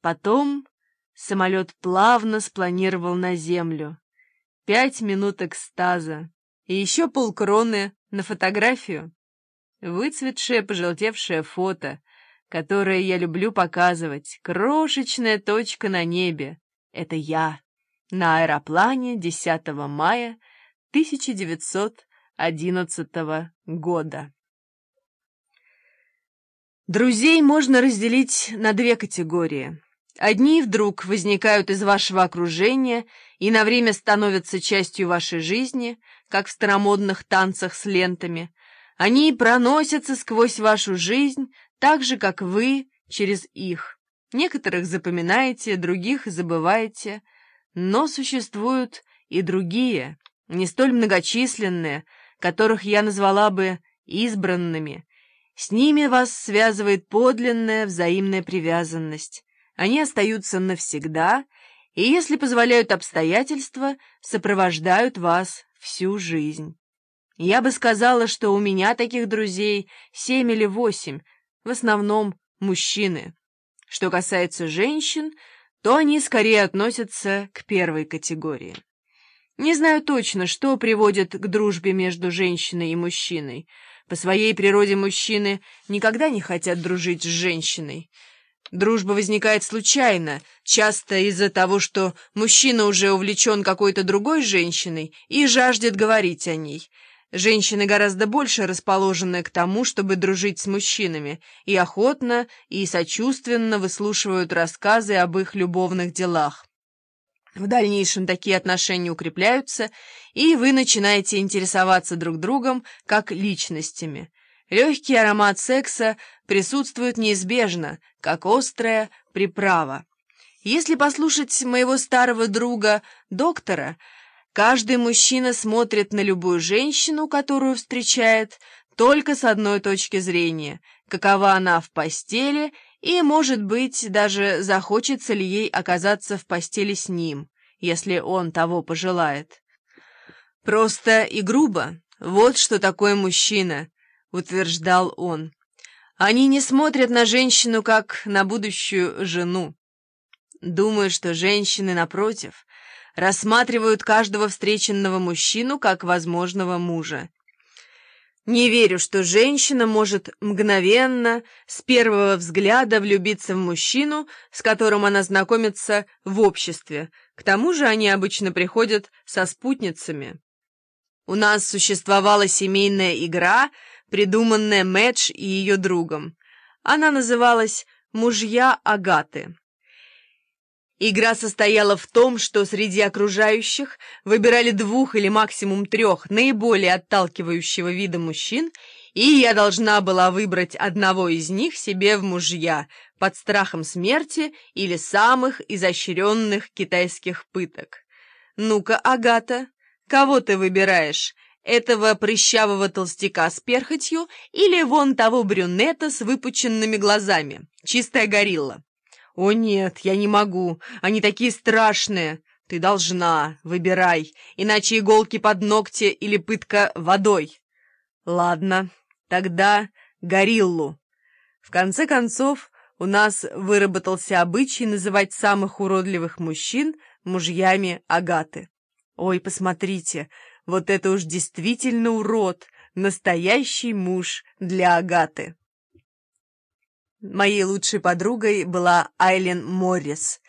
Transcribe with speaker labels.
Speaker 1: Потом самолет плавно спланировал на землю. Пять минут экстаза и еще полкроны на фотографию. Выцветшее, пожелтевшее фото, которое я люблю показывать, крошечная точка на небе. Это я на аэроплане 10 мая 1911 года. Друзей можно разделить на две категории. Одни вдруг возникают из вашего окружения и на время становятся частью вашей жизни, как в старомодных танцах с лентами. Они проносятся сквозь вашу жизнь, так же, как вы, через их. Некоторых запоминаете, других забываете, но существуют и другие, не столь многочисленные, которых я назвала бы избранными. С ними вас связывает подлинная взаимная привязанность. Они остаются навсегда, и, если позволяют обстоятельства, сопровождают вас всю жизнь. Я бы сказала, что у меня таких друзей семь или восемь, в основном мужчины. Что касается женщин, то они скорее относятся к первой категории. Не знаю точно, что приводит к дружбе между женщиной и мужчиной. По своей природе мужчины никогда не хотят дружить с женщиной. Дружба возникает случайно, часто из-за того, что мужчина уже увлечен какой-то другой женщиной и жаждет говорить о ней. Женщины гораздо больше расположены к тому, чтобы дружить с мужчинами, и охотно, и сочувственно выслушивают рассказы об их любовных делах. В дальнейшем такие отношения укрепляются, и вы начинаете интересоваться друг другом как личностями. Легкий аромат секса присутствует неизбежно, как острая приправа. Если послушать моего старого друга, доктора, каждый мужчина смотрит на любую женщину, которую встречает, только с одной точки зрения, какова она в постели и, может быть, даже захочется ли ей оказаться в постели с ним, если он того пожелает. Просто и грубо. Вот что такое мужчина —— утверждал он. «Они не смотрят на женщину, как на будущую жену. Думаю, что женщины, напротив, рассматривают каждого встреченного мужчину как возможного мужа. Не верю, что женщина может мгновенно, с первого взгляда, влюбиться в мужчину, с которым она знакомится в обществе. К тому же они обычно приходят со спутницами. У нас существовала семейная игра — придуманная Мэдж и ее другом. Она называлась «Мужья Агаты». Игра состояла в том, что среди окружающих выбирали двух или максимум трех наиболее отталкивающего вида мужчин, и я должна была выбрать одного из них себе в мужья под страхом смерти или самых изощренных китайских пыток. «Ну-ка, Агата, кого ты выбираешь?» Этого прыщавого толстяка с перхотью или вон того брюнета с выпученными глазами, чистая горилла. «О нет, я не могу, они такие страшные. Ты должна, выбирай, иначе иголки под ногти или пытка водой». «Ладно, тогда гориллу». В конце концов, у нас выработался обычай называть самых уродливых мужчин мужьями Агаты. «Ой, посмотрите, вот это уж действительно урод, настоящий муж для Агаты. Моей лучшей подругой была Айлен Моррис.